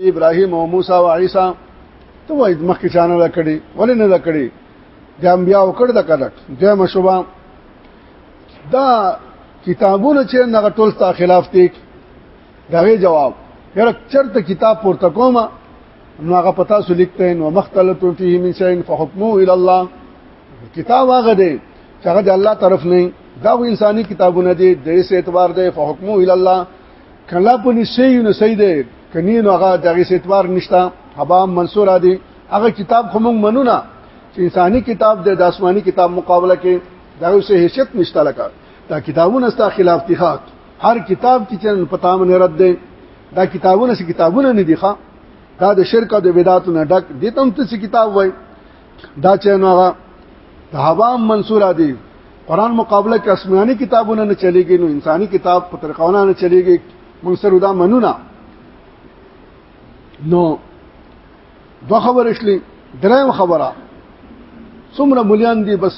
ابراهيم او موسی او عيسى ته وای مخکې چانه دا کړي ولې نه دا کړي د انبیا وکړ د کړه د مشوبا دا کتابونه چې نه ټول تا خلاف دي دغه جواب یره چرته کتاب پورته کوم نو هغه پتا سو لیکته نو مختلف فيه من شيء فحكمه الى الله کتاب هغه دی چې هغه د الله طرف نه دا انساني کتابونه دي د دې اعتبار دی فحكمه الى الله کله په نسیو نسید کني نو هغه دغه اعتبار نشته هبا منصور دي هغه کتاب خو موږ منو نه چې انساني کتاب د آسماني کتاب مقابله کې دغه څه حیثیت نشته لکه دا کتابونه ستا خلاف دي هر کتاب کې چې پتا من رد دي دا کتابونه سي کتابونه نه دي ښا دا د شرک او د بدعت نه ډک دي تم ته سي کتاب وای دا چې نو هغه د هوا منصور دي قران مقابله کې آسماني کتابونه نه چلےږي نو انساني کتاب په طریقونه نه چلےږي موږ سره دا منونه نو دو خبر شلې دریم خبره څومره مليان دي بس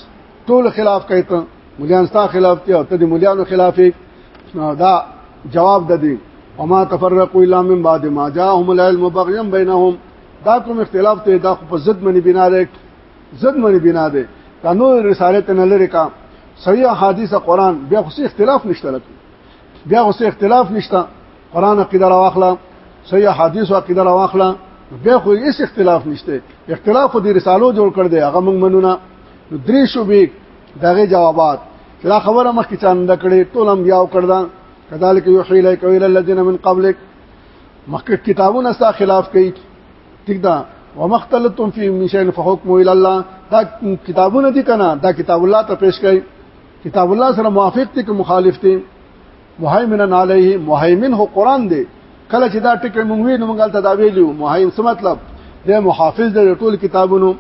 ټول خلاف کوي ته مليان ستا خلاف دي او ته د مليانو خلاف دا جواب د دې وما تفرقوا الا من بعد ما جاءهم العلم بغيا بينهم دا کوم اختلاف ته دا خو په ضد منی بنا ده ضد منی بنا ده دا نو رسالت نه لري کا صحیح حدیث قران بیا خو اختلاف نشته لکه بیا خو اختلاف نشته قران عقیده راوخلا صحیح حدیث او عقیده راوخلا بیا خو هیڅ اختلاف نشته اختلاف خو د رسالو جوړ کړ دی هغه موږ منونه نو درې شوبې دغه جوابات دا خبره مخکې چاند کړي ټول انبیاء کړدا کذالک یحیی الیک ویل الذین من قبلک مخکې کتابونه ستا خلاف کوي ټیک ده ومختلتم فی من شیء فحکم الی الله دا کتابونه دي کنه دا کتاب الله ته پیش کړي کتاب الله سره موافق دي که مخالف دي مهیمنن علیه مهیمن هو قران دی کله چې دا ټکی مونږ وینم مونږ ته دا ویلو مهیم څه مطلب د محافظ د ټول کتابونو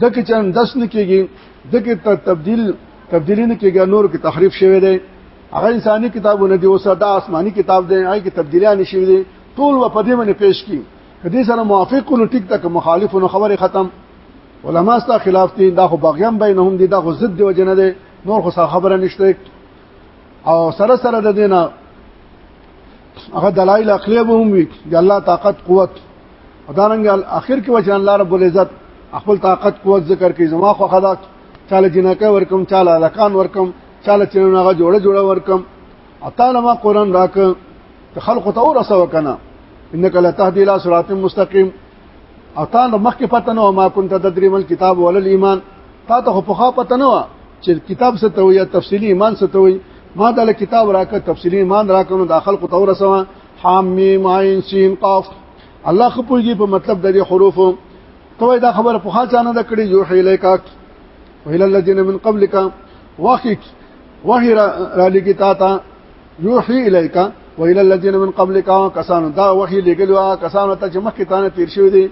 دکې چې اندس نه کېږي دکې تبدیل تبدیلی نه کېږي نور کې تحریف شوی دی هغه انساني کتابونه دی اوس دا آسماني کتاب دی هغه کې تبدیلیاں نشوي دي ټول په دې باندې پیش کی کدي سره موافق نو ټیک تک مخالف نو خبره ختم علما ستا خلاف دي دا خو باغیان بینهم دي دا خو ضد دی وجنه دي نور خو خبره نشته او سره سره د دینه هغه دلایل عقلی به هم وي د الله طاقت قوت ادارنګ اخر کې وجه الله رب العزت خپل طاقت قوت ذکر کوي زما خو خدا چاله جنکه ورکم چاله لکان ورکم چاله چنغه جوړه جوړه ورکم اتاله ما قران راک خلق ته ورسو کنه انك لا تهدي الى صراط مستقيم او تا له مخکې پته نه ما كنت تدري مل کتاب ولا الايمان تا ته په خا پته نه چې کتاب څه ته وي تفصيلي ایمان څه ته وي ما دا کتاب راکړ تفصيلي ایمان راکړ نو داخل کو تور سوا حامیم عین سین قاف الله خپلږي په مطلب د دې حروف ته دا خبره په خا چانه د کړي یو حیله کا ویل الذين من قبلک واخک وحی را لګی تا ته یوحی الیک و الی الذین من قبلک کسانو دا وحی لګلو کسانو ته چې مخکې تانه تیر شوی دی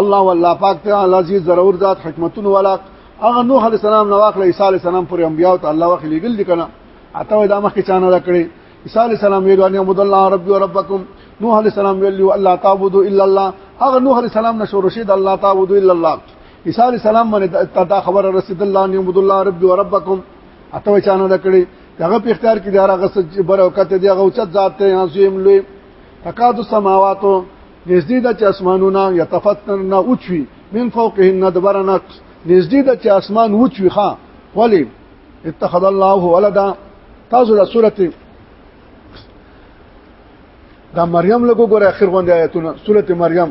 الله والله پاک ته العزیز ضرور ذات حکمتون ولا هغه نوح علی السلام نو واخله عیسی علی السلام پر انبیاء ته الله وحی لګل دي کنه اته دا مخکې چانه دا کړی عیسی علی السلام ویلو ان عبد الله ربي وربکم نوح علی السلام ویلو الله تعبدو الا الله هغه نوح علی السلام نه شروع شید الله تعبدو الا الله عیسی علی السلام باندې دا خبره رسید الله ان عبد الله ربي وربکم اته چانه دا کړی هغه په اختیار کې دی هغه څه چې برکت دی هغه اوچت ذات دی عظیم لوی تکاد السماوات نزدې د چې اسمانونه یتفتن اوچوي من فوقهن دبرنا نزدې د چې اسمان اوچوي ښا ولی اتخذ الله ولدا تاسو د سورته دا مریم لګو ګور اخر غونډه آیتونه سورته مریم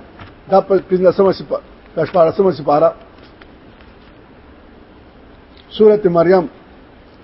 دا په 15 سمه سپاره 14 سمه سپاره سورته مریم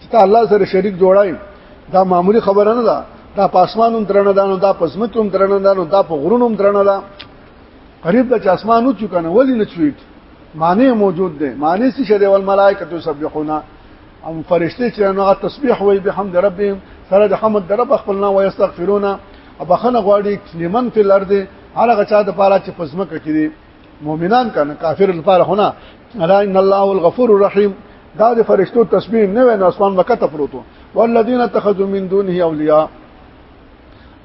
چې ته الله سره شریک جوړای دا معمولی خبره نه ده دا په اسمان هم درنه ده نو دا په سمت هم درنه ده نو دا په غرونو هم درنه ده قریب د اسمان او چکنه ولی نه چويټ معنی موجود ده معنی څه شری ول ملائکه تسبحون ام فرشته چې نو تسبیح وای به حمد ربهم سره د حمد در رب خپلنا او استغفرونا ابخنه غواړي لمن فی الارض هغه چا د پاره چې پزمکه کړي مؤمنان کنه کافر لپاره خونه الا ان الله الغفور الرحیم دا د فرشتو تسبیح نه ویني اسمان مکه ته پروتو والذین اتخذوا من دونه اولیاء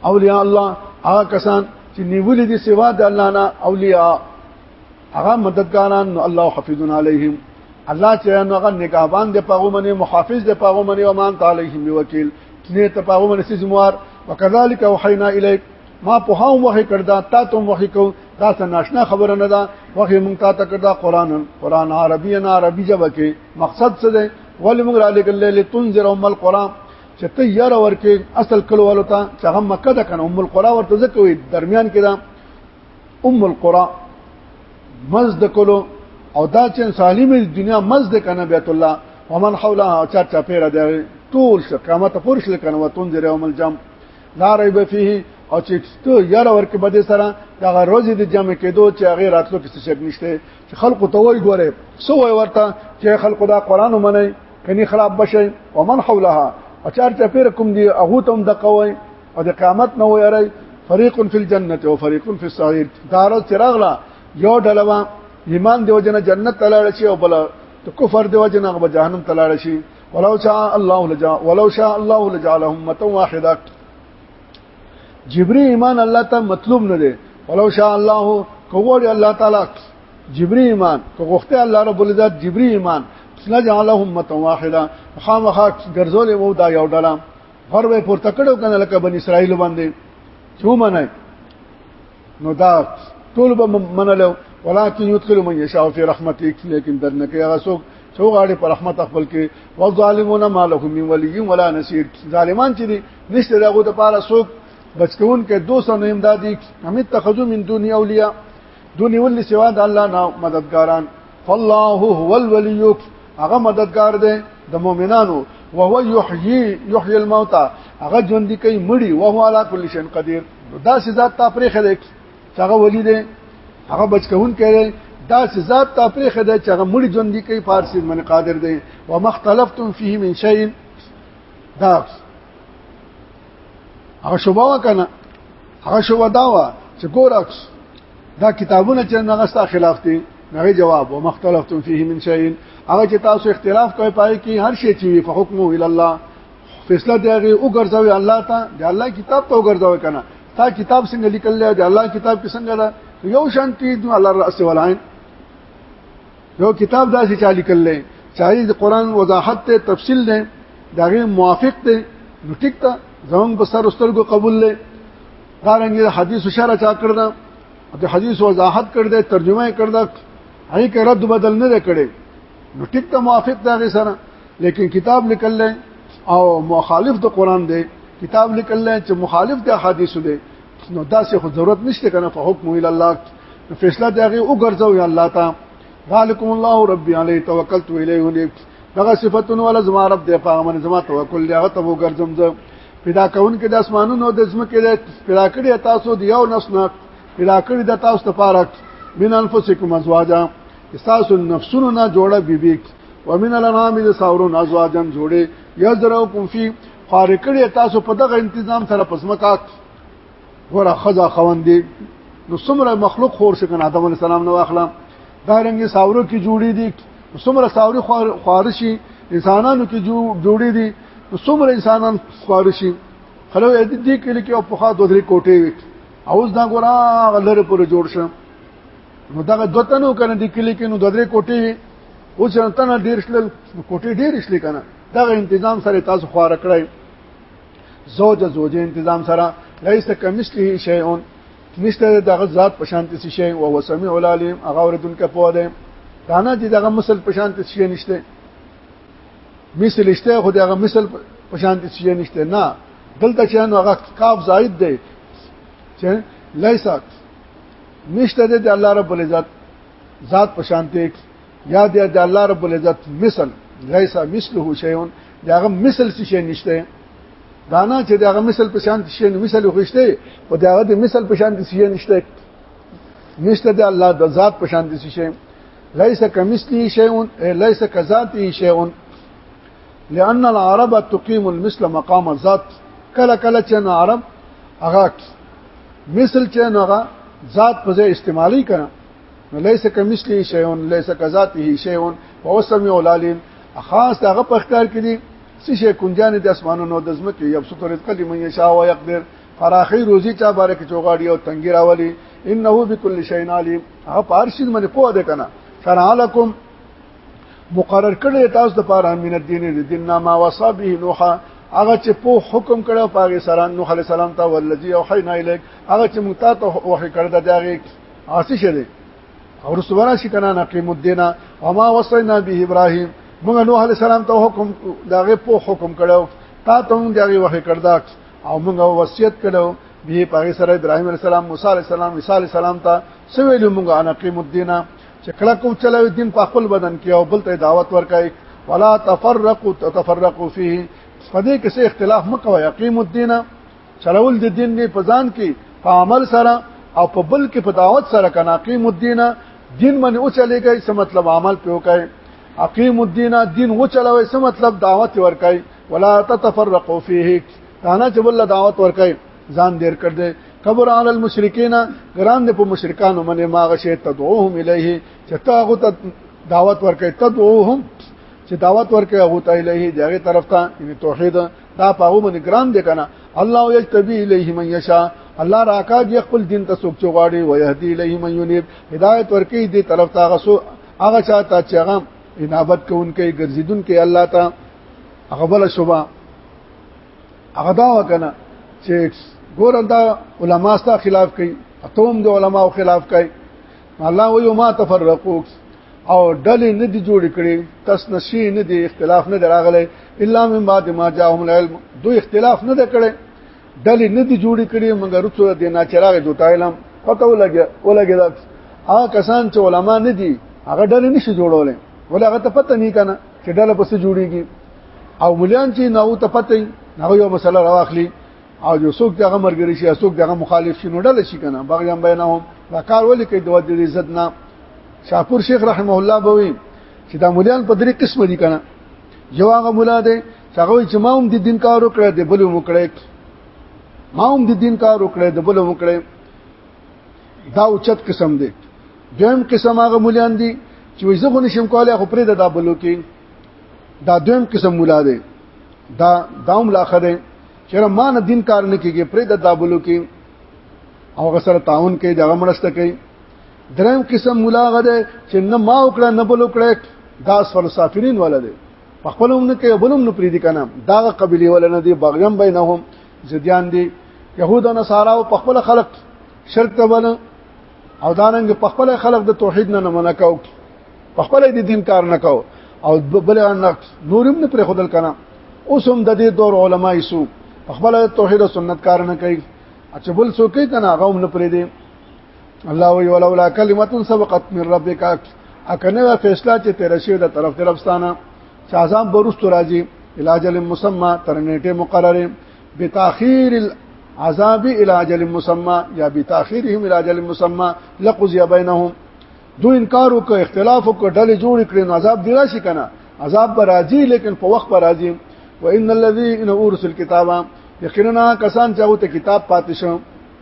اولیاء الله هغه کسان چې نیولې دي سوا د الله نه اولیاء هغه مددګاران نو الله حفیظون علیهم الله چې نو هغه نگاهبان دی پاغو منی محافظ دی پاغو منی او مان تعالی هم وکیل نه ته پاغو منی سیموار وکذالک وحینا الیک ما په هاو وحي کړدا تا ته وحي کو دا څه ناشنا خبره نه ده وحي مونږ تا ته کړدا قران قران عربي نه عربي ژبه کې مقصد څه ده ول مونږ را لګل لیل تنذر ام القران چې ته یار ورکه اصل کلو ولو ته چې هغه مکه ده کنه ام القرا ورته ځکه وي درمیان کې ده ام القرا مزد کلو او دا چې سالم دنیا مزد کنه بیت الله ومن حولها چا چا پیره ده ټول شو قیامت پورش لکنه وتون ذره عمل جام لا ریب فيه او چې ته یاره ورکه بده سره دا ورځې د جمع کېدو چې هغه راتلو کې څه شک نشته چې خلکو ته وای ګوره سو وای ورته چې خلکو دا قران ومني کني خراب بشي ومن حولها اچار چې پیر کوم دی هغه ته هم د قوي او د قیامت نه وایي فريق في الجنه او فريق في السعير دار چراغلا یو ډلوا ایمان دیو جن جنت تلاړ شي او بل کفر دیو جن هغه جهنم تلاړ شي ولو شاء الله لجا ولو شاء الله لجعل امه واحده جبري ایمان الله ته مطلوب نه دی ولو شاء الله کوغړ الله تعالی جبري ایمان کوغخته الله رب العزت جبري ایمان لجعل امه واحده خامخا ګرځولې وو دا یو ډله غر به پورته کړو کنه لکه بن اسرائیل باندې چومنه نو دا ټول به منلو ولکن یدخل من یشاء فی رحمته لیکن درنه کې هغه څوک چې غاړي پر رحمت خپل کې او ظالمون ما لهم من ولی ولا نصير ظالمان چې دي نشته دغه د پاره څوک بچکون کې 200 نه امدادي هم اتخذو من دون اولیاء دون ول سوا د الله نه مددګاران فالله هو الولي هغه مددگار دی د مؤمنانو وهو يحيي يحيي الموتى هغه ژوند کوي مړي وهو على كل شيء قدير نو دا سي ذات تا پرې خلک چې هغه ولي دی هغه بچ کهون کړي دا سي ذات تا پرې خلک چې هغه مړي ژوند دي کوي فارسي من قادر دی و مختلفتم فيه من شيء دا هغه شوبه وکنه هغه شوبه دا و چې ګورکس دا کتابونه چې هغه ستا خلاف دي هغه جواب و مختلفتم فيه من شيء هغه چې تاسو اختلاف کوئ پای کې هر شي چې په حکم ویل الله فیصله دی هغه وګرځوي الله ته د الله کتاب ته وګرځوي کنه تا کتاب څنګه لیکل دی د الله کتاب کې څنګه ده یو شانتی د الله راس ولاین یو کتاب داسې چا لیکل دی چاهي د قران وضاحت ته تفصیل دی دغه موافق دی نو ټیک ته زمون په سر سترګو قبول دی دا رنګ د حدیث شرع چا کړ دا د حدیث وضاحت کړ دی ترجمه یې کړ دا هغه کې رد بدل نه کړي نو ټیک ته موافق دا غي سره لیکن کتاب لیکل لای او مخالف د قران دی کتاب لیکل لای چې مخالف د احادیث دی نو دا څه خو ضرورت نشته کنه په حکم ویل الله فیصله دی هغه وګرځو یا الله تا ذالکم الله ربي علی توکلت الیه ونی دغه صفاتونه ولا زما رب دی په امن زما توکل دی هغه ته وګرځم زه پیدا کون کې د اسمانونو د زمکه د پیدا کړی تاسو د یو نس نه پیدا کړی د تاسو لپاره من انفسکم ازواجا تاسو نفسونو نه جوړه بیبي بی ومن الانام د ساورون ازواجن جوړي یذرکم فی خارکړی تاسو په دغه تنظیم سره پسمکات ورا خزا خوندې نو څومره مخلوق خور شي کنه آدم علی السلام نو اخلا دا رنګ ساورو کې جوړې دي څومره ساوري خارشي انسانانو کې جوړې دي څومره انسانان خارشي خلو دې کې لکه په خاطر دوه کوټې وي اوس دا ګورا غلره پر جوړ شه نو دغه دوتنو کنه د کلی کې نو درې کوټې وي او چې تنه ډیر شل کوټې ډیر شل کنه دغه تنظیم سره تاسو خوار کړئ زوج زوج تنظیم سره ليس کمثله شيء نشته دغه ذات پشانتی څه شي او هو سميع العليم هغه اوریدونکو په ده دانا چې دغه مثل پشانتی څه شي نشته مثل شته خو دغه مثل پشانتی څه شي نشته نه دلته چې هغه کاف زائد دی چې ليس نشته د الله رب العزت ذات په شان ته یا د الله رب العزت مثل ليس مثله شيء داغه مثل څه شي نشته دانا چې داغه مثل په شان شي مثل خوشته او داغه د مثل په شان شي نشته نشته د الله د ذات په شان شي ليس كمثله شيء ليس كذاته شيء لأن العرب تقيم المثل مقام الذات کله کله چې نه عرب هغه مثل چې نه هغه ذات په ځای استعمالي کړه نو ليس كمثله شيء ليس كذاته شيء وهو السميع العليم خاص هغه په اختیار کې دي څه شي کنجان د اسمانونو د زمکه یو څه تر کلی من یشا او یقدر فراخی روزي چا بارک چوغاړي او تنګي راولي انه بكل شيء عليم هغه پارشین باندې پوه ده کنه شرع لكم مقرر کړی تاسو د پاره من الدين الدين ما وصى به نوح هغه چې په حکم کړو پاګه سره نوح عليه السلام ته ولذي او حينا اليك هغه چې مونږ ته وحي کړ د داغه عاصي شری او رسوله شي کنه نقيم الدين وما وصينا به ابراهيم موږ نوح عليه السلام ته حکم داغه په حکم کړو تا ته موږ داغه وحي کړ دا او موږ وصیت کړو به پاګه سره ابراهيم عليه السلام موسی عليه السلام عيسى عليه السلام ته سویل موږ انا قيم الدين چې کله کو چلوي دین په خپل بدن کې او بل ته دعوت ورکړي ولا تفرقوا تتفرقوا فيه فدې کې څه اختلاف مکو یقیم الدین چلول د دین نه پزان کې په عمل سره او په بل کې په دعوت سره کنا قیم الدین دین باندې او چلےږي څه مطلب عمل په وکړي اقیم الدین دین و چلوي څه مطلب دعوت ورکړي ولا تتفرقوا فيه تانا چې بل دعوت ورکړي ځان دیر کړ دې کبر علی المشرکین ګران دې په مشرکانو باندې ماغه شی تدعوهم الیه چې تاغه ته دعوت ورکې تدعوهم چې دعوت ورکې هغه ته الیه دغه طرف ته یعنی توحید دا پاغه باندې ګران دې کنه الله یجتبی الیه من یشا الله راکا دې خپل دین ته څوک چوغاړي و یهدی الیه من ینیب هدایت ورکې دې طرف ته هغه سو هغه چاته چې هغه انابت کوونکې ګرځیدونکې الله ته هغه بل شوبه هغه دا وکنه چې ګور دا علما ستا خلاف کوي اتوم د علما خلاف کوي الله وی ما تفرقوا او ډلې نه دي جوړ کړي تس نشي نه دي اختلاف نه دراغله الا من بعد ما جاءهم العلم دوی اختلاف نه کړي ډلې نه دي جوړ کړي مګر رسو د نه چراغ دوته علم پته ولګي ولګي دا هغه کسان چې علما نه دي هغه ډلې نشي جوړولې ولې هغه ته پته نه کنه چې ډله پس جوړيږي او مليان چې نو ته پته نه یو مسله راوخلی او یو څوک دغه مرګري شي څوک دغه مخالف شي نو ډله شي کنه بغیان بینهم دا کار ولې کوي د وجه عزت نه شاپور شیخ رحمه الله بوي چې دا مليان په درې قسم دي کنه یو هغه مولا دی چې هغه چې ما هم د دین کار وکړ دی بل هم وکړ ما هم د دین کار وکړ دی بل هم وکړ دا اوچت قسم دی دویم قسم هغه مليان دي چې زه خو نشم کولای خو پرې د دابلو کې دا دویم قسم مولا دی دا داوم لاخه دی چې ما نه دین کار نه کیږي پرې د دابلو کې او غسر تعاون کوي دغه مرسته کوي دریم قسم مولا غده چې نه ما وکړه نه بل وکړه دا سول سافرین ولا دی په خپل هم نه کوي بلوم نه پرې دي کنه دا قبيله ولا نه دی بغیم بینهم زديان دي يهود او نصارا او په خپل خلق شرک ته بل او داننګ په خپل خلق د توحید نه نه منکاو په خپل دې دین کار نه کو او بل نقص نورم نه پر خودل کنه اوس هم د دې دور علما یې سو خپل توحید او سنت کار نه کوي چې بل څوک یې کنه غوم نه پرې دي الله وی ولولا کلمت سبقت من ربک اکنه فیصله چې تیر شي د طرف طرفستانه چې اعظم برست راځي علاج المسمى تر نیټه مقرره بتاخير العذاب الى اجل مسمى یا بتاخيرهم الى اجل مسمى لقضي بينهم دو انکار وکړ اختلاف وکړ ډلې جوړ کړي نو عذاب دی راشي کنه عذاب به راځي لیکن په وخت به راځي وان الذي ان اورث الكتاب یقینا کسان چې او ته کتاب پاتې شو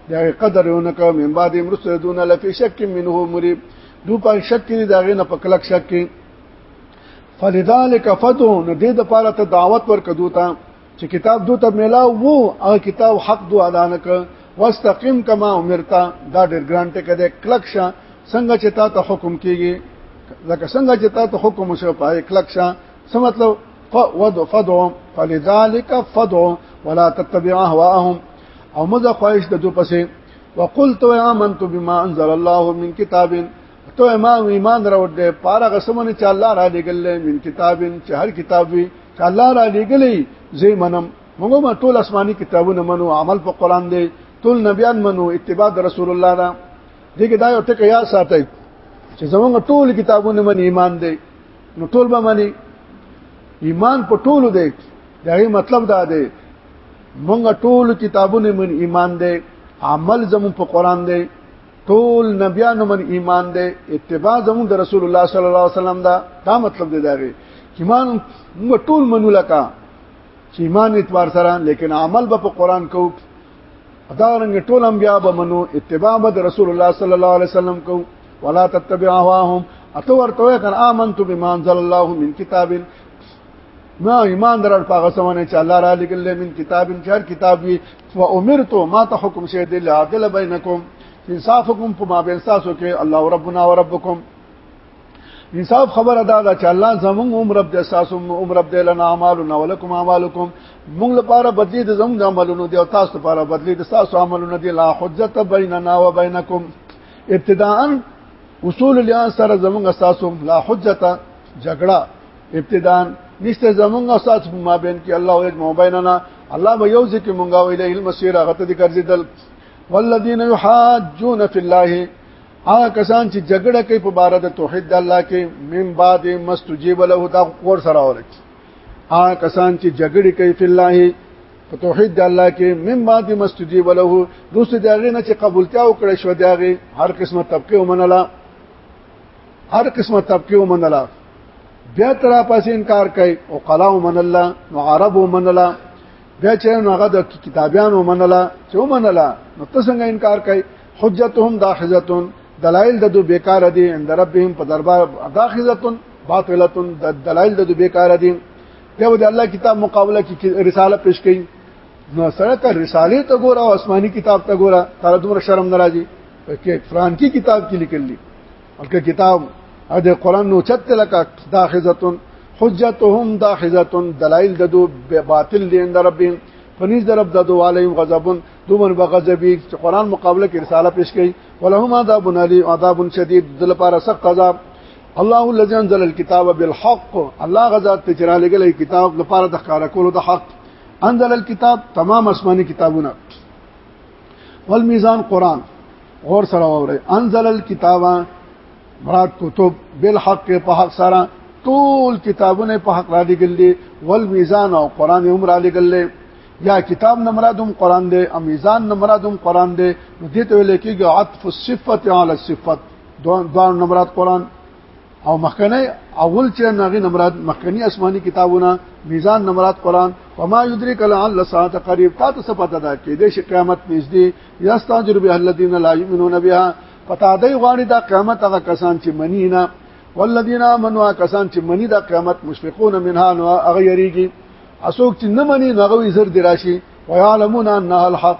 دا قدر یو نه کوم من بعد مرسل دون لفي شک منه مريب دو په شک کې دا غي نه په کلک شک کې فلذلك فتو نو دې د پاره ته دعوت ورکدو ته چې کتاب دو ته ملاو وو هغه کتاب حق دو ادا نه کړ واستقم کما امرتا دا ډېر ګران ټکی دی کلک شه څنګه چې تا ته حکم کیږي لکه څنګه چې تا ته حکم وشو پای کلک شه څه مطلب فود فدو فلذلك فدو ولا تتبع اهواهم او مزه خواهش د دو پسې وقلت يا من بما انزل الله من كتاب ته امام ایمان راوړ دې پاره قسمونه چې الله را لګل من کتابین چې هر کتاب وي چې الله را لګلې زه منم موږ ما ټول آسماني کتابونه منو عمل په قران دی ټول نبیان منو اتباع رسول الله دا دغه دا یو ټکی یا ساتي چې زمونږ ټول کتابونه من ایمان دی نو ټول به مني ایمان په ټولو دی دا مطلب دا دی مونږ ټول کتابونه من ایمان دی عمل زمون په قران دی ټول نبیانو من ایمان دی اتباع زمون د رسول الله صلی الله علیه وسلم دا دا مطلب دی دا وی ایمان موږ ټول منو لکه چې ایمان اعتبار سره لیکن عمل به په قران کو دا رنګ ټول انبیا به منو اتباع به د رسول الله صلی الله علیه وسلم کو ولا تتبع هواهم اتو ورته کان امنت بما انزل الله من کتاب ما ایمان درل په هغه سمونه چې الله را لګل من کتاب چار کتاب وی و امرت ما ته حکم شه دې لا عدل بینکم انصافکم په ما بین تاسو کې الله ربنا و ربکم انصاف خبره دا ده چې الله زمونږ عمر رب دې تاسو عمر رب دې لنا اعمالنا ولکم اعمالکم مونږ لپاره بدلی د زمونږ عملونو دی او تاسو لپاره بدلی د تاسو عملونو دی لا حجت بیننا و بینکم ابتداء اصول لحاظ سره زمونږ تاسو لا حجت جګړه ابتداء نشته زمونږ او تاسو په مابین کې الله او یجمع بیننا الله به یو ځکه مونږه ویله المسیر هغه ته ګرځیدل والذین یحاجون فی الله هغه کسان چې جګړه کوي په بار د توحید د الله کې من بعد مستجیب له دا ور سره اورک هغه کسان چې جګړه کوي فی الله په توحید د الله کې من بعد مستجیب له روسه دغه نه چې قبولتیا وکړي شو دغه هر قسمه طبقه ومنله هر قسمه طبقه ومنله بیا تر پاسې انکار کوي او قلا ومنله نو عرب ومنله بیا چې هغه د کتابیان ومنله چې ومنله نو ته څنګه انکار کوي حجتهم داخذتون دلائل د دو بیکار دي عند ربهم په دربار داخذتون باطلتون د دلائل د دو بیکار دي بیا د الله کتاب مقابله کې رساله پیش کړي نو سره ته رسالې ته ګوره او آسماني کتاب ته ګوره تر دومره شرم ناراضي کې فرانکی کتاب کې لیکل دي الکه کتاب او د قران نو چت لکه داخزتون حجتهم داخزتون دلائل د دو باطل دي اند ربهم فنیز در رب ددو علیهم غضبون دومن بغضبی چې قران مقابله کې رساله پیش کړي ولهم عذاب علی عذاب شدید دل لپاره سخت عذاب الله الذي انزل الكتاب بالحق الله غزا ته چرا لګل کتاب لپاره د ښکارا کولو د حق انزل الكتاب تمام آسماني کتابونه والمیزان قران غور سره وره انزل الكتاب مراد کتب بالحق په حق سره ټول کتابونه په حق را لګل دي والمیزان او قران هم را لګل دي یا کتاب نه مراد هم قران دی او میزان نه مراد هم قران دی نو دې ته ویل کېږي عطف الصفه علی الصفه دوه مراد قران او مخکنه اول چې ناغي نمرات مخکنی آسماني کتابونه میزان نمرات قران وما یدریک لعل ساعت قریب تا ته څه پته ده کې د شي قیامت نږدې یا استاجر به الذین لا یؤمنون بها پتا دی غواړي دا قیامت هغه کسان چې منی نه والذین آمنوا کسان چې منی دا قیامت مشفقون منها نو هغه یریږي اسوک چې نه منی هغه زر دراشي ويعلمون انها الحق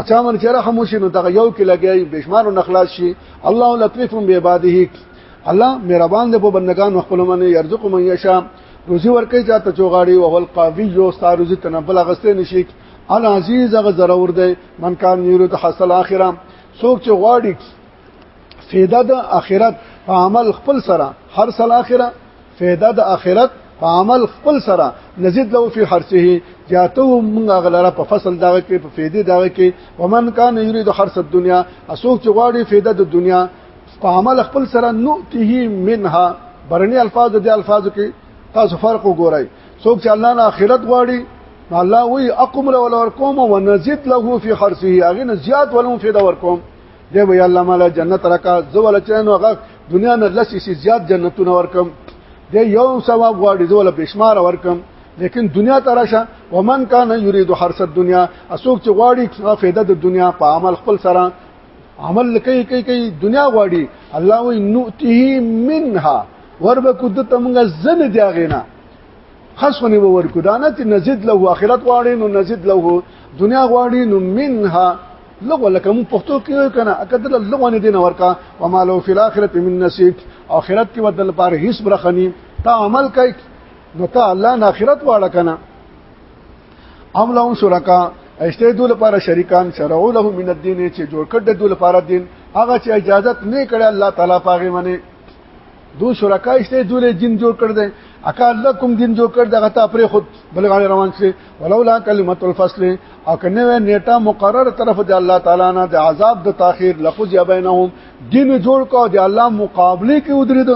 اچھا من چې رحم وشي نو دغه یو کې لګي بشمار نه خلاص شي الله لطیف به عباده الله مهربان دی په بندگان خپل منه يرزق من یشا روزي ورکه چاته چوغاړي او هل قاضي یو ستاره روزي تنبل غسته نشي العزیز هغه ضرور دی من کان یرو ته حاصل اخره څوک چې غواړي فیدا د اخرت په عمل خپل سره هر سل اخره فیدا د اخرت په عمل خپل سره نزيد له فی حرسه جاته موږ غلره په فصل دغه کې په فیدې دغه کې ومن کان یرید حرس الدنیا اسوک چې غواړي فیدا د دنیا په عمل خپل سره نؤته منها برني الفاظ د الفاظو کې تاسو فرق وګورئ څوک چې الله نه اخرت غواړي الله وی اقم له ولور کوم ونزيد له فی حرسه هغه نه زیات ولوم فیدا ور کوم دی وی الله مال جنت راکا زو ول چنو هغه دنیا نه لسی سی زیات جنتونه ورکم دی یو ثواب غواړي زو ول بشمار ورکم لیکن دنیا ته راشه ومن کان یرید حرس الدنیا اسوک چې غواړي فائدہ د دنیا په عمل خپل سره عمل کوي کوي کوي دنیا غواړي الله وی نؤتیه منها وربه کو د تمغه زن دی غینا خاصونه به ورکو دانه چې نزيد له اخرت غواړي نو نزيد له دنیا غواړي نو منها لغو لکه مون پښتو کې کنه اکدل لغو نه دین ورکا وما لو فی الاخرته من نصیب اخرت کې بدل پاره هیڅ برخنی تا عمل کوي نو تا الله نه اخرت واړه کنه ام لهم شرکا اشته دول لپاره شریکان شرعو له من الدین چې جوړ کړ د دول لپاره دین هغه چې اجازه نه کړي الله تعالی پاغه منی دو شرکای شته دوی له جن جوړ کړ دې اکاد لکم دین جوړ کړ دغه تا پرې خود بل غاړي روان شي ولولا کلمت الفصل او کنه و نیټه مقرر طرف د الله تعالی نه د عذاب د تاخير لخذ یا بینهم دین جوړ کو د الله مقابله کې ودرید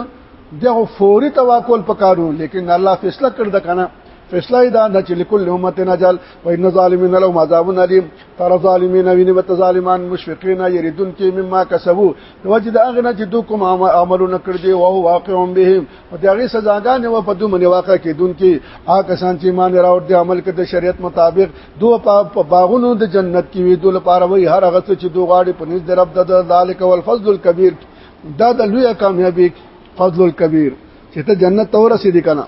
دغه فوري توکل پکارو لیکن الله فیصله کړ د کنه فیصله دا نه چې لكل امه نجل و ان ظالمین لهم عذاب الیم تر ظالمین ویني وت ظالمان مشفقین یریدون کې مما کسبو وجه د هغه نه چې دوی کوم عملونه کړی دی او واقع هم به او د هغه سزاګانې و په دوی باندې واقع کیدونکې آ کسان چې ایمان راوړ دي عمل کوي د شریعت مطابق دوی په باغونو د جنت کې وي دوی لپاره وي هر هغه چې دوی غاړي په نس درب د ذالک والفضل الكبير دا د لوی کامیابی فضل الكبير چې ته جنت ته ورسېدې کنه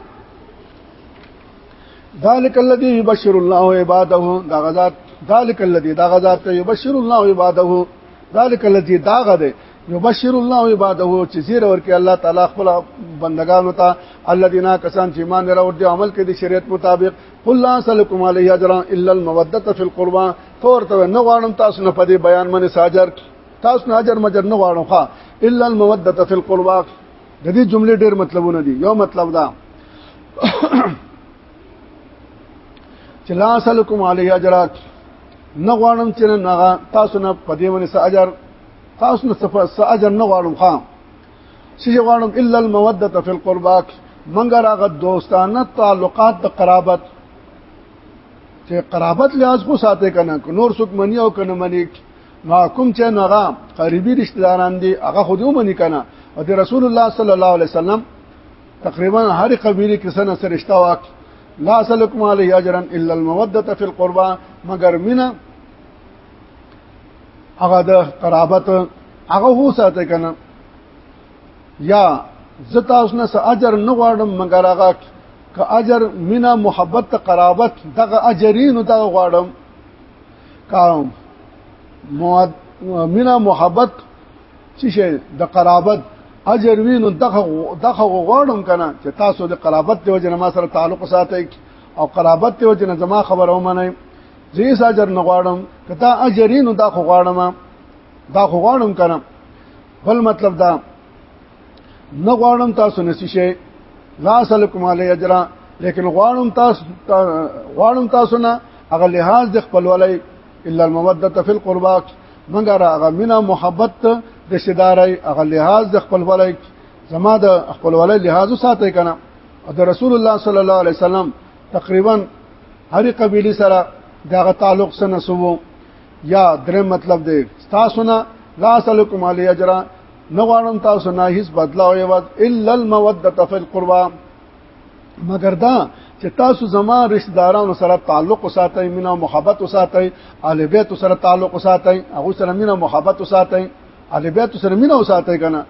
ذالک الذي يبشر الله عباده دا غزاد ذالک الذي دا غزاد ته يبشر الله عباده ذالک الذی داغه ده یبشر الله عباده چې زیر ورکه الله تعالی خپل بندگانو ته الذين کسان چې ایمان راوړ دي عمل کوي د شریعت مطابق قل لا سلكم علی اجرا الا الموده فی القربى فورته نه غواړم تاسو نه په دې بیان باندې ساجر تاسو نه اجر مجر نه غواړم ښا الا الموده فی القربى د دې جملې ډېر مطلبونه دي یو مطلب دا چې لا سلکم علی اجرات نه غواړم چې نه تاسو نه پدې باندې ساجر تاسو نه صفه ساجر نه غواړم خام چې غواړم الا الموده فی القربات منګر هغه دوستانه تعلقات د قرابت چې قرابت لحاظ کو ساته کنه نور څوک منی او کنه منی محکم چې نغه قریبی رشتہ داران دي هغه خودو منی کنه او د رسول الله صلی الله علیه وسلم تقریبا هر قبیله کې سنه سره رشتہ واک لا سلکم علی اجرا الا الموده فی القربا مگر مینا هغه د قرابت هغه هو ساته کنه یا زتا اسنه س اجر نه غواړم مگر هغه ک اجر مینا محبت ته قرابت دغه اجرین دغه غواړم کا مینا محبت چې شه د قرابت اجر وینو دغه دغه غواړم کنه چې تاسو د قرابت دی وجه ما سره تعلق ساتي او قرابت دی وجه زما خبره ومنئ زیس اجر نه غواړم کته اجرینو دا خو غواړم دا خو غواړم کنه بل مطلب دا نه غواړم تاسو نسی شي لا سلکم علی اجر لیکن غواړم تاسو غواړم تاسو نه هغه لحاظ د خپلولای الا الموده فی القربا منګه راغه مینا محبت د شدارای هغه لحاظ د خپل ولای زما د خپل ولای لحاظ ساتي کنه او د رسول الله صلی الله علیه وسلم تقریبا هر قبیله سره دغه تعلق سره نسوو یا درې مطلب دی تاسو نه لا سلکم علی اجر نه غواړم تاسو نه هیڅ بدلا او یواد الا الموده فی القربا مګر دا چې تاسو زما رشتہ دارانو سره تعلق وساتئ مینا محبت وساتئ اهل بیت سره تعلق وساتئ هغه سره مینا محبت وساتئ اهل بیت سره مینا وساتئ کنه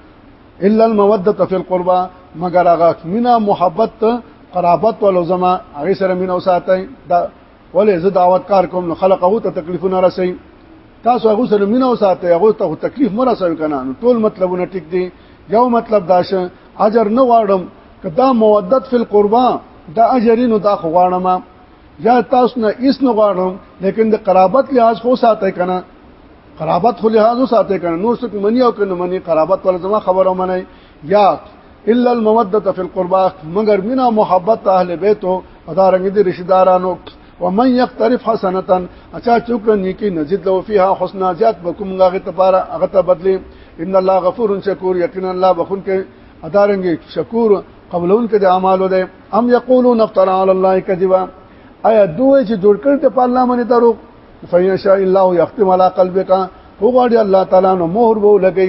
الا الموده فی القربى مگر هغه مینا محبت قرابت ولو زما هغه سره مینا وساتئ دا ولې زه دعوت کار کوم نو خلق هغه ته تکلیفونه رسي تاسو هغه سره مینه وساته هغه ته تکلیف مو رسوي کنه نو ټول مطلبونه ټیک دي یو مطلب داشه اجر نه واړم کدا مودت فی القربان دا اجرینو دا خو غواړم یا تاسو نه اس نه غواړم لیکن د قرابت لحاظ خو ساته کنه قرابت خو لحاظ ساته کنه نور څه منی او کنه منی قرابت ول زما خبره منی یاد الا الموده فی القربا مگر مینا محبت اهل بیت او دا رنګ دي رشتہ دارانو ومن يقترف حسنتا اچا چوک نیکی نزيد له فيها حسنا زیات بكم غاغه تپاره هغه ته بدلی ان الله غفور شکور یقینا الله بخون کې ادارنګ شکور قبلون کې د اعمالو ده ام یقولون افترا علی الله کذبا ایا دوی چې جوړ کړ ته په الله باندې درو فین شاء الله یختم علی قلبک هو غواړي الله تعالی نو مهر وو لګی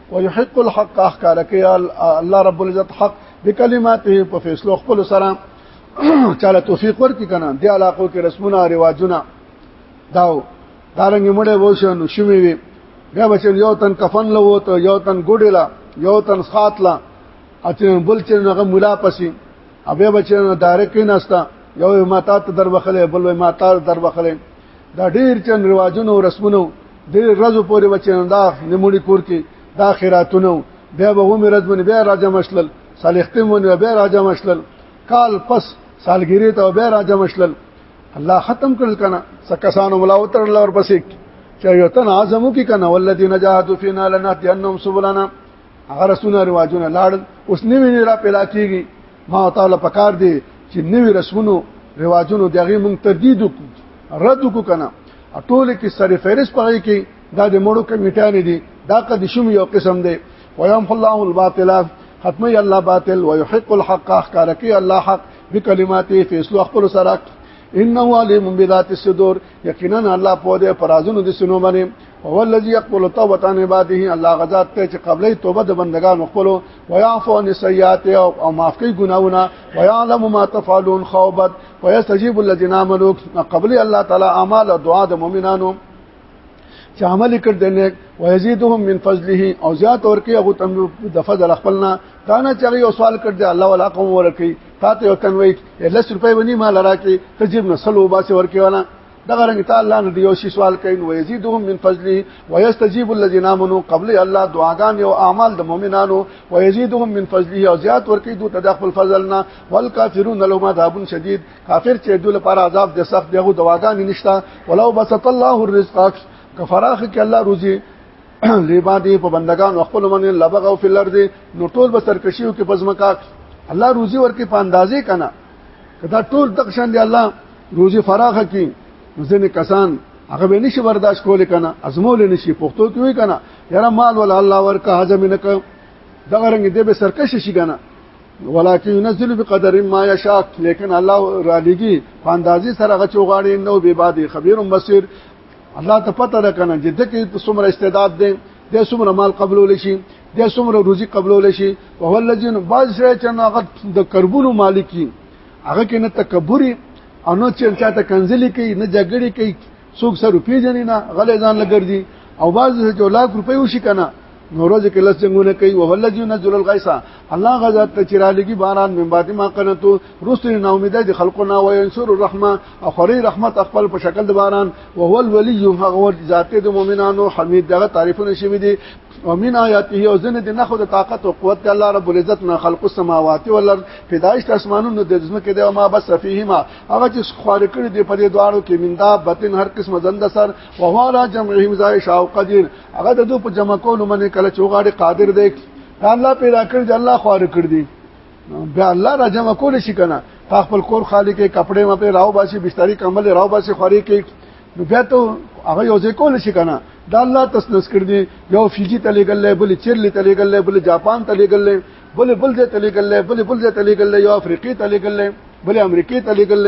ويحق الحق احکار کوي الله رب العزت حق بکلماته په فیصلو خپل سره چاله توفیق ورکړي کنه د علاقو کې رسمونه رواجونه داو دارنګ مړې وښه نو شومې وي بیا بچ یو تن کفن لو ته یو تن ګډلا یو تن خاتلا اته بل چې هغه مولا پسې ابه بچ نه دارک نه استا یو ماتا ته در وخلې بل ماتا در وخلې دا ډیر چن رواجونو او رسمونو د رزو پورې بچنه دا نمونی کور کې دا خیراتونو بیا به هم رز باندې بیا راځه مشلل صالحتم باندې بیا راځه مشلل کال پس سالګری ته بیا راځه مشلل الله ختم کړل کنه سکسانو ملاوتر الله ور پسې چې یو تن اعظمو کې کنه ولذین جاهدوا فینا لنهدینهم سبلنا هغه رسونه رواجونه لاړ اوس نیو نه را پیدا کیږي ما تعالی پکار دی چې نوی رسمونو رواجونو دغه مونږ تردید وکړو رد وکړو کنه ټول کې سره فهرست پغې کې دا د مړو کمیټان دي دا قد شوم یو قسم دی ويام الله الباطل ختمي الله باطل ويحق الحق احکارکی الله حق بکلماته فیصلو خپل سره انه علیم بذات الصدور یقینا الله په دې پرازونو د سينو باندې هو الذي يقبل توبه عن عباده الله غزاد ته چې قبلې توبه د بندگانو خپل او يعفو عن السيئات او معاف کوي ګناونه او يعلم ما تفعلون خوبت ويستجيب الذين امنوا قبل الله تعالی اعمال او دعا د مؤمنانو چې عمل کړ دنه ويزيدهم من فضله او زیات ورکی هغه تم د فضل خپلنا دا نه چغي او سوال کړ دی الله ولا قوم ورکی تا ته تنوي لس روپۍ ونی مال راکې ته جیب نه سلو باسي ورکی ولا دغه رنګ ته الله نه دیو شي سوال کوي نو یزيدهم من فضله ويستجيب الذين امنوا قبل الله دعاګان او اعمال د مؤمنانو ويزيدهم من فضله او زیات ورکی دوی ته د خپل فضل نه والکافرون لهم عذاب شدید کافر چې دوی لپاره عذاب د سخت دغه دعاګان نشته ولو بسط الله الرزق کفراخ کې الله روزي لبادی په بندگان خپل من لبغو فی الارض نو ټول به سرکشیو کې پزمکا الله روزي ورکې په اندازې کنه کدا ټول دښن دی الله روزي فراخه کی ځنه کسان هغه به نشي برداشت کول کنه ازمول نشي پښتو کې وی کنه یاره مال ول الله ورکه هضم نه ک دغه رنګ دې به سرکش شي کنه ولکه ينزل بقدر ما يشاء لیکن الله را لګي په اندازې سره غچوغاړي نو به بعد خبير بصير الله ته پته ده کنه چې دکې څومره استعداد دی د څومره مال قبول شي د څومره روزي قبول شي او هو الذين باز شي چې هغه د کربونو مالکی هغه کې نه تکبوري او نه چې چاته کنځلي کوي نه جګړې کوي څوک سره پیژنې نه غلې ځان لګردي او باز چې لاک روپۍ وشي کنه نو روز کې لس جنگونه کوي او ولذي ينزل الغيث الله غزا ته چرالګي باران من بعد ما قنتو رسل نو امید دي خلقنا و ينصر الرحمه اخري رحمت خپل په شکل د باران او هو الولي هغه ذات د مؤمنانو حمید دغه تعریفونه شوی دي او من آیاته او زنه د نخو د طاقت او قوت الله رب العزت نه خلق السماوات والارض پیدایش اسمانونو د ځمکې د ما بس فيهما هغه چې خوار کړی دی په دې دوانو کې مندا بتن هر قسم زنده سر ووالا جمعهم زای شاو قدیر هغه د دو په جمع کولو باندې کله چوغاړي قادر دی الله پیدا کړ دی الله خوار کړ دی بیا الله را جمع کول شي کنه په خپل کور خالی کې کپڑے ما په راو باسي بستری کمل راو باسي خوري کې نو بیا ته هغه یو ځای کول شي کنه دا الله تسنس کړ دی یو فیجی ته لګل بل چیرلی ته لګل بل جاپان ته لګل بل بل ځای ته لګل بل بل ځای ته لګل یو افریقي ته لګل بل امریکای ته لګل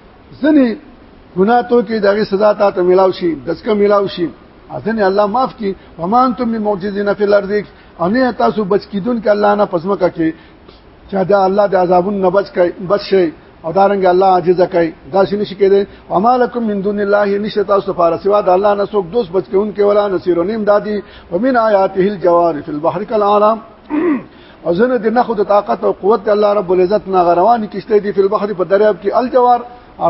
ځنې ګناه تو کې دغه سزا تا ته ملاو شي دسکه ملاو شي اذن الله معاف کی ومان تم معجزین فی الارض ان تاسو بچ کیدون ک الله نه پسمه ککې چې دا الله د عذابون نه بچ کای بچ شي او دارنګ الله عاجز کای دا شنه شي کېده ومالکم من دون الله نشتا تاسو لپاره سوا د الله نه څوک دوست بچ کون کې ولا نصير نیم دادی ومن آیاته الجوار فی البحر کالعالم او زنه د نخو د طاقت او قوت الله رب العزت نه غرواني کشته دي په بحر په دریاب کې الجوار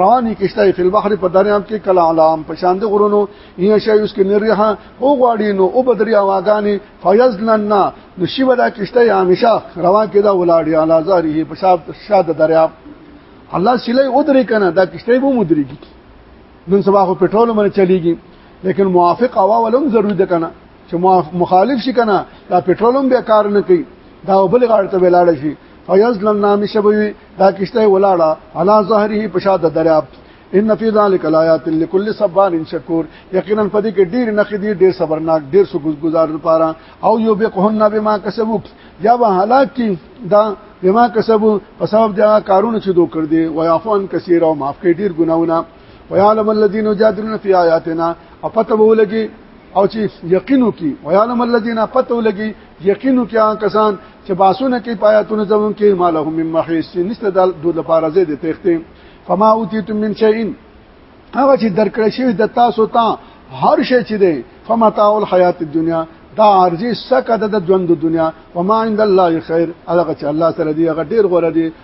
رواني کشته په بحر په دریاب کې کلا علام په شان د غرونو یې شي اوس کې نریه او غواړي نو او بدري اواګانې فیزلنا نو شی ودا کشته همیشه روان کېدا ولاړی علا زهره په شاب شاد دریاب الله سلی او درې کنه دا کشته به مدريږي نن سبا خو پټرول مر چلیږي لیکن موافق هوا ولوم ضروري ده کنه چې مخالف شي کنه دا پټرولوم به کار نه کوي دا بل غاړه ته ولاړ شي فیض لنا مشبوی دا کشته ولاړه علا ظهره پشاد دریاب ان فی ذلک الایات لكل صبار شکور یقینا پدې کې ډیر نخې دي ډیر صبرناک ډیر سګزار لپاره او یو به قهنا بما کسبو یا به هلاک کی دا بما کسبو په سبب دا کارونه چې دوی کړ دي ويعفو عن کثیر او معاف کړي ډیر ګناونه ويعلم الذين يجادلون في آياتنا او پته ولګي او چې یقینو کې ويعلم الذين پته ولګي یقینو کې هغه کسان چې باسونه کې پایاتونه زمون کې مالهم من محیس نشته د دوه لپاره زه د تختې فما اوتیتم من شيء هغه چې درکړې شوی د تاسو ته هر شي چې دی فمتاع الحیات الدنیا دا عارضی سکه د ژوند د دنیا وما عند الله خیر هغه چې الله سره دی هغه ډیر غوړه دی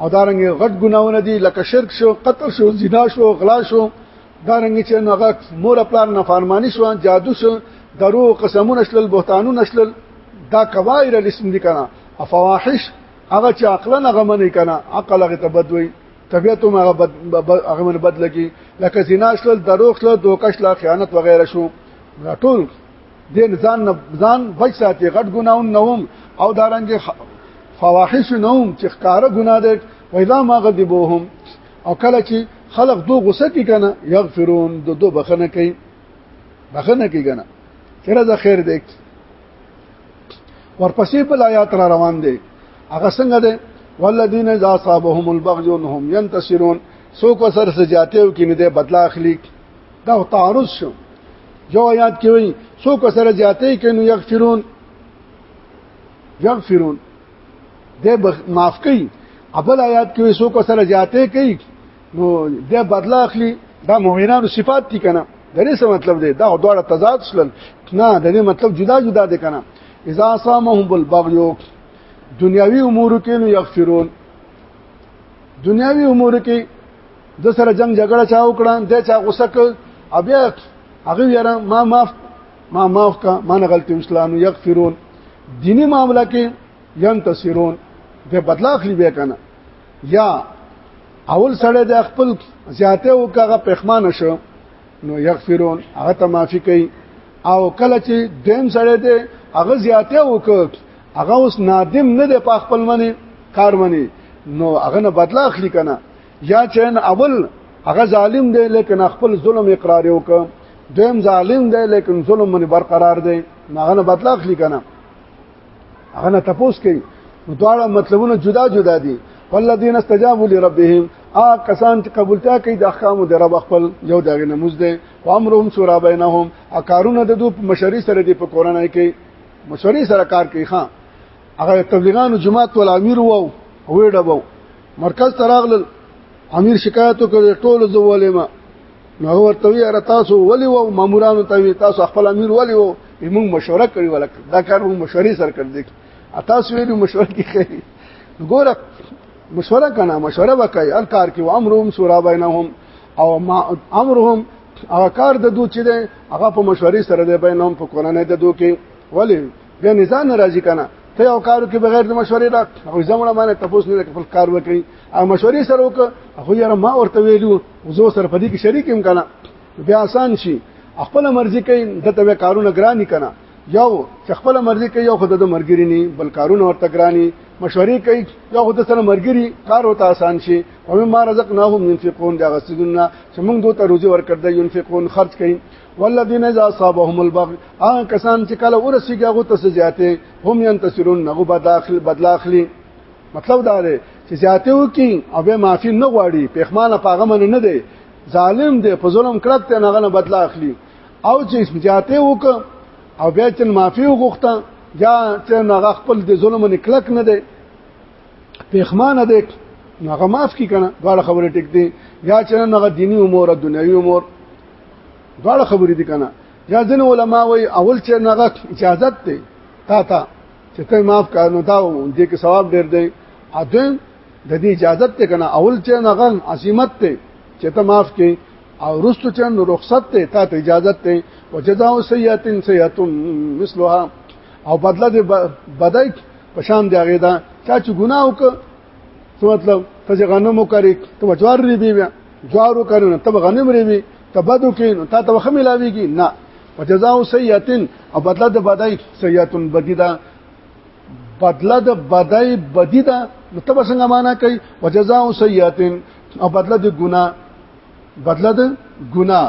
او دارنګ غټ ګناونه دي لکه شرک شو قتل شو زنا شو غلا شو دارنګ چې نغه مور خپل نه فرمانی شو جادو شو درو قسمونه شل بهتانونه شل دا کبایر الاسم دي کنه افواحش هغه چې عقل نه غمنه کنه عقل هغه تبدوي طبيعت هم هغه بد هغه من بدلږي لکه زنا شل دروغ شل دوکش لا خیانت وغیرہ شو ټول د انسان ځان بچ ساتي غټ ګناون نوم او دارنګ فواحش نوم چې ښکارا ګنا ده وایدا ما غضبوهم او کله چې خلق دو غصه کی کنه یغفرون دو دو بخنه کوي بخنه کوي کنه چیرې د خیر دی ورپسې په آیات را روان دي هغه څنګه ده والذین اذا اصابهم البغي هم ينتصرون سو کو سر سجاته او کینه ده بدلا اخلي دا تعارض شو یو آیات کې وایي څوک سره زیاتې کینو یغفرون یغفرون د معاف کوي اول آیات کې څوک سره زیاتې کوي نو د بدلا اخلي دا مؤمنانو صفات دي کنه د دې څه مطلب دی دا دوه تضاد شلل نه د دې مطلب جدا جدا دي کنه اذا صامهم بالبغي دنیاوی امور کې نو یغفرون دنیاوی امور کې د سره جنگ جګړه چا وکړه د چا غوسه ک بیا هغه یاره ما معاف ما معاف کا ما نه غلطي اسلام یغفرون دینی معاملہ کې ينتصرون به بدلا اخلي به کنه یا اول سره د خپل زیاته او کغه پخمان شو نو یغفرون هغه ته معافي کوي او کله چې دیم سره دی هغه زیاته وکړ هغه اوس نادم نه دی په خپل منی کار منی نو هغه نه بدلا اخلي کنه یا چین اول هغه ظالم دی لیکن خپل ظلم اقرار وک دویم ظالم دی لیکن ظلم من برقرار دی هغه نه بدلا اخلي کنه هغه نه تپوس کوي نو دواړه مطلبونه جدا جدا دي والذین استجابوا لربهم ا کسان چې قبولتا کوي د احکام د رب خپل یو دغه نموز دي او امرهم سورا بینهم اکارونه د دوه مشری سره دی په کورنۍ کې مشری سره کار کوي خان هغه تبلیغان جماعت ول امیر وو وې ډبو مرکز تراغل امیر شکایت وکړ ټول زوولې ما نو ورته وی اره تاسو ولې وو مامورانو ته وی تاسو خپل امیر ولې وو موږ مشوره کړې ولک دا کار موږ مشورې سره کړ دې تاسو ویلو مشوره کې خېری ګوره مشوره کنه مشوره وکړي هر کار کې امرهم سورا بینهم او ما امرهم هغه کار د دوی چې دی هغه په مشورې سره دی بینهم په قرانه د دوی کې ولی بیا نزان ناراضي کنه ته یو کارو کې بغیر د مشورې دا خو زموږه باندې تاسو نه خپل کار وکړي او مشورې سره وکړه خو یاره ما ورته ویلو زه سره پدې کې شریک يم کنه بیا آسان شي خپل مرزي کوي دته کارونه ګراني کنه یو چې خپل مرزي کوي یو خود د مرګري نه بل کارونه ورته ګراني مشورې کوي یو خود سره مرګري کار وته آسان شي او ما رزقناهم ينفقون دا غسدونه چې موږ دوی ته روزي ورکړ د ينفقون خرج کوي والذین اذا اصابهم البغي هغه کسان چې کله ورسیږي هغه ته زیاته هم ينتصرون هغه به داخل بدلا اخلي مطلب دا دی چې زیاته وکي او به معافي نه غواړي پیغمانه پاغه من نه دی ظالم دی په ظلم کړت ته نه غنه بدلا اخلي او چې زیاته وک او بیا چې معافي وغوښته یا چې نه خپل د ظلم نه کلک نه دی پیغمانه دی هغه معاف کی کنه دا خبره ټیک دی یا چې نه دینی امور او دنیوي امور دواړه خبرې دي کنه یا ځین علما وایي اول چې نغه اجازه ته تا تا چې ته معاف کړنو دا دې کې ثواب ډېر دی اذن د دې اجازه ته کنه اول چې نغه عظمت ته چې ته معاف کې او رستو چې نو رخصت ته تا ته اجازه ته وجزاء سیئات سیئات مثلها او بدله دې بدای پشان دی هغه دا چا چې ګناه وکړ څه مطلب ته چې غنمو کاری ته جوار ری بی بیا جوارو کاری نه ته غنم ری بی ته بدو کې نو تا ته وخه ملاویږي نه وجزاء سیئاتن او بدله د بدای سیئاتن بدیدا بدله د بدای بدیدا نو ته څنګه معنا کوي وجزاء سیئاتن او بدله د ګنا بدله ده ګنا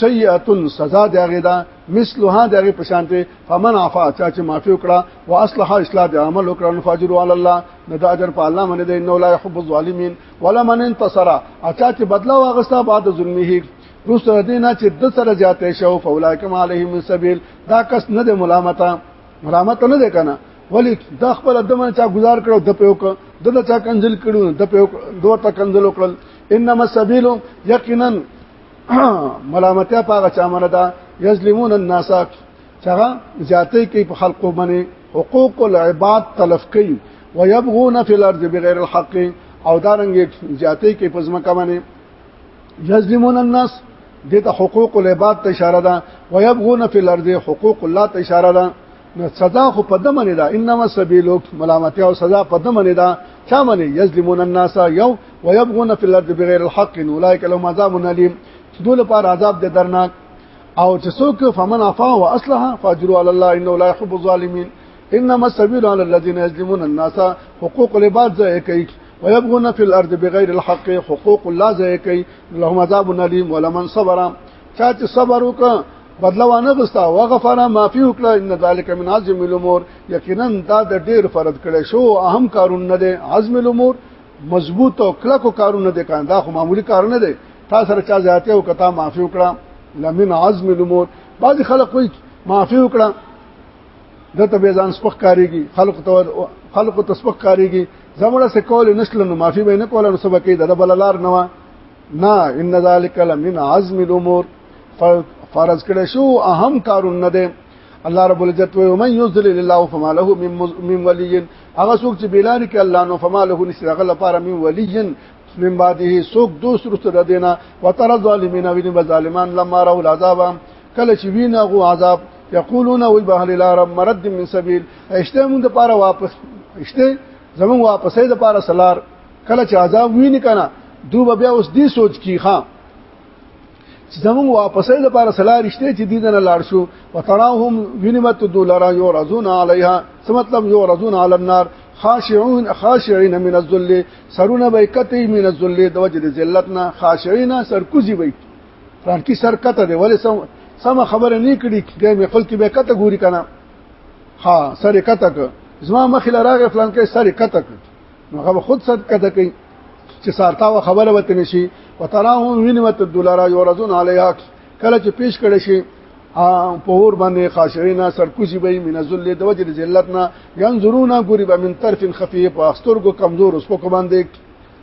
سیئه سزا دی هغه دا مثلها دی هغه پشانته فمن عفا چا چې معافي وکړه او اصلح اصلاح دی عمل وکړه نو فاجر علی الله نه دا اجر په الله باندې دی نو لا يحب الظالمین ولا من انتصر اچا چې بدلا واغستا بعد ظلمه روس دینه چې د سره زیاتې شو فولایکم علیهم من سبیل دا کس نه دی ملامته ملامت نه دی کنه ولی دا خپل دمن چا گزار کړو د په وک د چا کنزل کړو د په وک دوه تا کنزل وکړل انما السبيل یقینا ملامتیا پاغه چا منه دا یظلمون الناس چاغه زیاتې کوي په خلقو باندې حقوق العباد تلف کوي ويبغون في الارض بغیر الحق او دا رنګ زیاتې کوي په ځمکه باندې یظلمون الناس دته حقوق العباد ته اشاره ده ويبغون في الارض حقوق الله ته اشاره ده نو سزا خو په دمه نه ده انما سبیلوک ملامتیا او سزا په دمه نه ده چا باندې یظلمون الناس یو ويبغون فی الارض بغیر الحق اولئک لهم عذاب الیم چې دوی لپاره عذاب د درناک او چې څوک فمن عفا واصلح فاجروا علی الله انه لا يحب الظالمین انما السبيل على الذين يظلمون الناس حقوق العباد ضایع کوي ويبغون في الارض بغير الحق حقوق الله ضایع کوي لهم عذاب الیم ولمن صبر چا چې صبر وکړ بدلا وانه غستا وغفر ما فی وکړه ان ذالک من عظم الامور یقینا دا د ډیر فرض کړي شو اهم کارون نه دي عظم الامور مضبوط او کلکو کارون نه دي کان دا خو معمولی کار نه دي تا سره چا زیاته او کتا معافي وکړه لمن عظم الامور بعض خلک کوئی معافي وکړه دته به ځان سپخ کاریږي خلق تو خلق تسبخ کاریږي زموږه سکول نشل نو معافي به نه کوله نو سبا کې د بللار نه نه ان ذالک لمن عزم الامور فرض کړه شو اهم کارونه ده الله رب العزت وي من يذلل الله فما له من من ولي هغه څوک چې بلان کې الله نو فما له نسغه لپاره من ولي من بعده څوک دوست رسول دینا وتر ظالمین وین ظالمان لما را العذاب کله چې وینا غو عذاب یقولون وی به لا رب مرد من سبیل اشته مون د پاره واپس اشته زمون واپسې د پاره سلار کله چې عذاب ویني کنه دوی بیا اوس دې سوچ کی خام چې زمونږ واپسې د پاره سلا رښتې چې دې نه لاړ شو وتراهم وینمت دولرا یو رزون علیها څه مطلب یو رزون علی النار خاشعون خاشعين من الذل سرونه به کته من الذل د وجه د ذلتنا خاشعين سرکوزي وي پران کی سر کته دی ولې سم سم خبره نه کړي چې مې خپل کې به کته ګوري کنه ها سر کته ک زما مخې لراغه فلان کې سر کته ک نو هغه خود صدقه ده کوي چې سارتا و خبره وته نشي وتراهم وینمت الدولار یورزون علیها کله چې پیش کړي شي په اور باندې خاشرینا سرکوزی به من ذل د وجه ذلتنا ينظرون غوري به من طرف خفي په استرګو کمزور اوس په باندې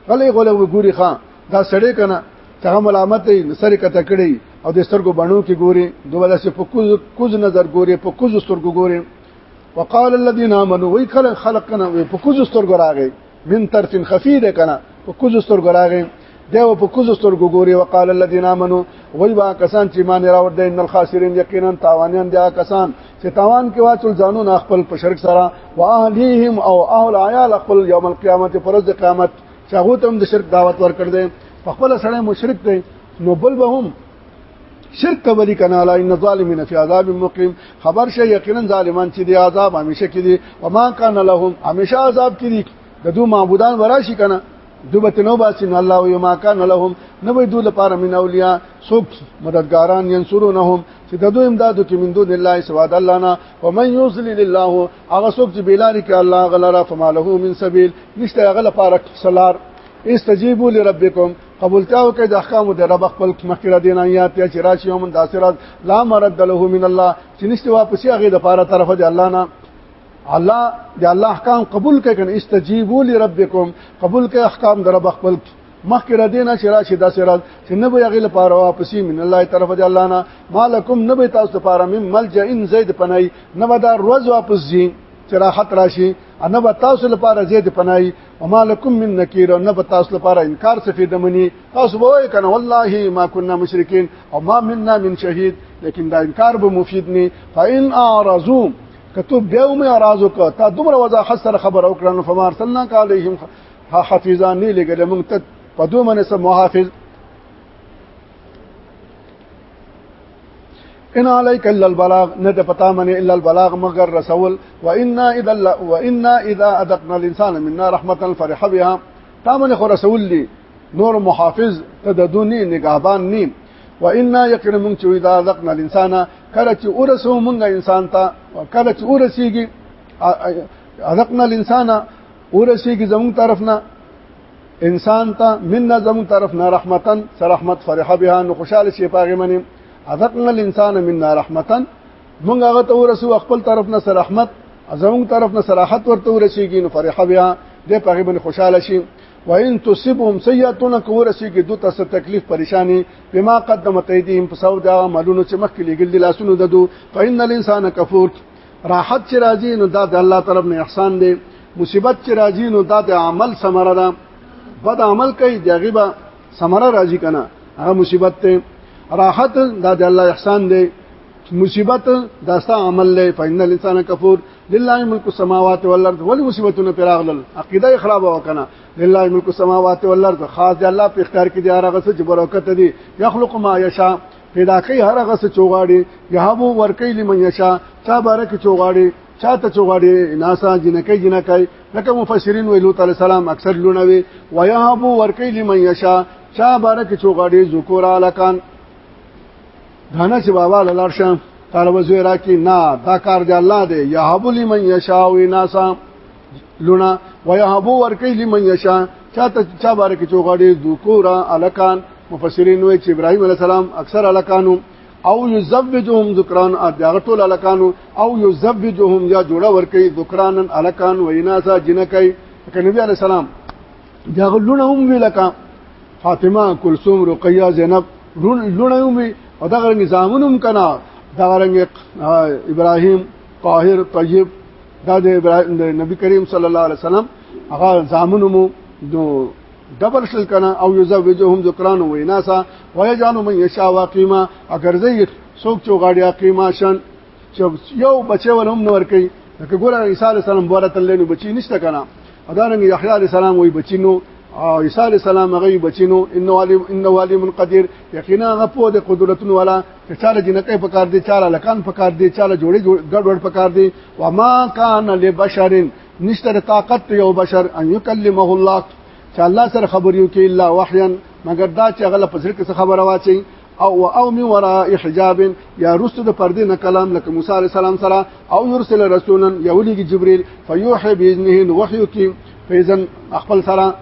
غلې غلې وګوري خان دا سړی کنه ته ملامت یې سره کته کړی او د سترګو بڼو کې ګوري دوه لاسه په کوز کوز نظر ګوري په کوز سترګو ګوري وقال الذين امنوا وی کله خلق کنه وی په کوز سترګو راغی من طرف خفي ده کنه په کوز سترګو راغی دیو په کوز سترګو ګوري وقال الذين امنوا وی با کسان چې مان راوړ دي ان الخاسرين یقینا تاوانیان دي کسان چې تاوان کې واچول ځانو نه خپل په شرک سره واهليهم او اهل عيال خپل يوم القيامت پرز قیامت شغوتم د شرک دعوت ورکړ دي په خپل سره مشرک دي نو بل به هم شرک کوي کنا لا ان ظالمین فی عذاب مقیم خبر شي یقینا ظالمان چې دی عذاب همیشه کې دي و ما کان لهم همیشه عذاب کې دي د دوه معبودان وراشي کنه دوبت نو باسن الله یو ما کان لهم نو وی دوی لپاره من اولیاء سوک مددګاران ينصرونهم چې د دوی امدادو کې من دون الله سوا د الله نه او من یذلل الله هغه سوک چې بیلاری کې الله غلرا فماله من سبیل نشته هغه لپاره سلار استجیبوا لربکم قبولتیا او کې د احکام د رب خپل مخکره دین آیات چې راشي هم داسرات لا مرد له من الله چې نشته واپس هغه د پاره طرف دی الله نه الله د الله احکام قبول کړي کنه استجیبوا لربکم قبول کړي احکام د رب خپل مخکره دین چې راشي داسرات چې نه به هغه لپاره واپسی من الله طرف دی الله نه مالکم نه به تاسو لپاره من ملجئ زید پنای نه به دا روز واپس زی چې راحت راشي ان به تاسو لپاره زید پنای وما لكم من نکیر نه په تاسو لپاره انکار څه فیده منی تاسو وای کنه والله ما كنا مشرکین او ما منا من شهید لیکن دا انکار به مفید نه فإن اعرضوا کته بیا مې اعراض وکړه تا دومره وضاحت سره خبر او کړنو فما ارسلنا عليهم حافظان نه لګل موږ ته په دوه منسه محافظ ان عليك الا البلاغ نه ته پتا منه الا البلاغ مگر رسول وانا اذا وانا اذا اذقنا الانسان منا رحمه فرح بها تا منه خو رسول لي نور محافظ تددوني نگهبان ني وانا يقين من چې اذا اذقنا الانسان کله چې ورسو مونږه انسان ته کله چې ورسیږي اذقنا الانسان ورسیږي زموږ طرفنا انسان ته من نظم طرف نه رحمتن سر رحمت فرح بها نو خوشاله شي پاغه منی اذقنا الانسان منا رحمتن مونږ هغه ته ورسو خپل طرف نه سر رحمت زموږ طرف نه صراحت ورته ورسیږي نو فرح بها د پاغه باندې خوشاله شي وان تصبهم سیئاتون کورسی کې دوه تاسو تکلیف پریشانی بما قدمت ایدیهم په سودا عملونو چې مخکې لګل دي لاسونو ددو فإن الانسان کفور راحت چې راځي نو دا د الله طرف نه احسان دی مصیبت چې راځي نو دا د عمل ثمره ده بد عمل کوي دغه به ثمره راځي کنه هغه مصیبت ته راحت دا د الله احسان دی مصیبت دا ستا عمل له فإن الانسان کفور لله ملک السماوات والارض ول مصیبتونه پراغلل عقیده خراب وکنه لله ملک السماوات والارض خاص دی الله په اختیار کې دی هغه څه چې برکت دی یخلق ما یشاء پیدا کوي هر هغه څه چوغاړي یهبو ورکی لمن یشا چا بارک چوغاړي چاته چوغاړي ناسا جنکې جنکې لکه مفسرین ویلو تعالی سلام اکثر لونه وي ویهبو ورکی لمن یشا چا بارک چوغاړي ذکر الکان دانه چې بابا لاله شه طالب زوی راکی نه دا کار دی الله دی یهبو لمن یشا وی ناسا لونه ويهبو ورکی لمن یشا چاته چا بارک چوغړي ذکورا الکان مفسرین وی چې ابراهيم عليه السلام اکثر الکانو او یزوجهم ذکران دغه ټول الکانو او یزوجهم یا جوړه ورکی ذکرانن الکان ویناسا جنکای که نبی عليه السلام دغه لونه هم ویلکا فاطمه کلثوم رقیه زینب لونه هم او دغه نظامونم کنا دغه ابراهيم طاهر طيب دا د ابراهيم د نبی کریم صلی الله علیه وسلم هغه زامنو مو دو دبل شل کنه او یزوجهم ذکران و اناسا ويجعل من يشاء واقيما اگر زه څوک چې غاړي اقیما شن چې یو بچي ولهم نور کوي لکه ګور عیسی علی السلام ورته لنو بچی نشته کنه ادارنګ یحیی علی السلام وی بچینو او عیسی علی السلام هغه بچینو انه علی انه علی من قدیر یقینا هغه په قدرتونو والا چې چاله جنکې په کار دي چاله لکان په کار دي چاله جوړي ګډ وډ په کار دي و ما کان لبشر نشتر طاقت یو بشر ان یکلمه الله چې الله سره خبر یو کې الا وحیا مگر دا چې غل په ځل کې خبره واچي او او من وراء حجاب یا رسل د پردې نه کلام لکه موسی علی السلام سره او يرسل رسولا یولیږي جبريل فيوحي باذنه وحي کې فیزن خپل سره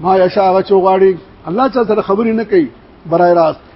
ما یشاء غچو غاړي الله چې سره خبرې نه کوي برای راست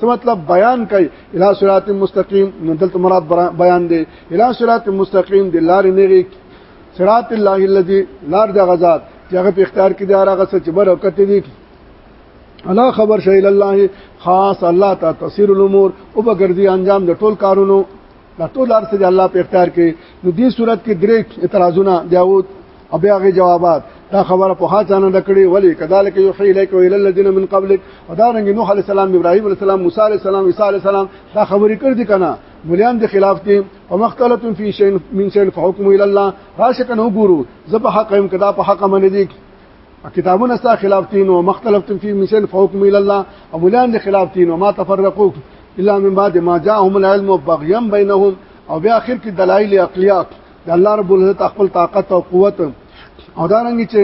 څه مطلب بیان کوي الی صراط مستقیم نو دلته مراد بیان دی الی صراط مستقیم د لارې نه صراط الله الذي لار د غزاد چې هغه په اختیار کې دی هغه څه چې برکت دی الا خبر شیل الله خاص الله ته تفسیر الامور او بغردي انجام د ټول کارونو د ټول ارسه الله په اختیار کې نو دې صورت کې درې اعتراضونه دیاوت او بیا غي جوابات دا خبره په هاتانه نکړي ولی کذالک یحیی الیک و الی الذین من قبلک ودارنګ نوح علی السلام ابراهیم علی السلام موسی علی السلام عیسی علی السلام دا خبرې کړ دي کنه مليان د خلاف دي او مختلف فی شین من شین فحکم الی الله راشه کنه ګورو زب حق هم کدا په حق من دي کتابونه ستا خلاف دي نو مختلف فی من شین فحکم الی الله او مليان د خلاف دي نو ما تفرقوا الا من بعد ما جاءهم العلم بغيا بينهم او بیا اخر کې دلایل عقلیات د الله رب العزت خپل طاقت او قوت او دا رنګ چې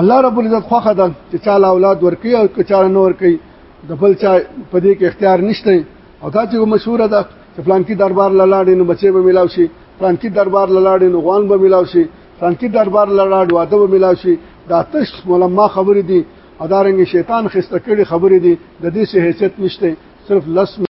الله رب العزت خوخه ده چې چاله اولاد ورکي او که چاله نور کوي د بل چا په دې کې اختیار نشته او دا چې مشهور ده چې پلان کې دربار لالاړې نو بچي به ملاو شي پلان کې دربار لالاړې نو غوان به ملاو شي پلان کې دربار لالاړ واده به ملاو شي دا تش ملما خبرې دي او دا رنګ شیطان خسته کړي خبرې دي د دې څه حیثیت نشته صرف لس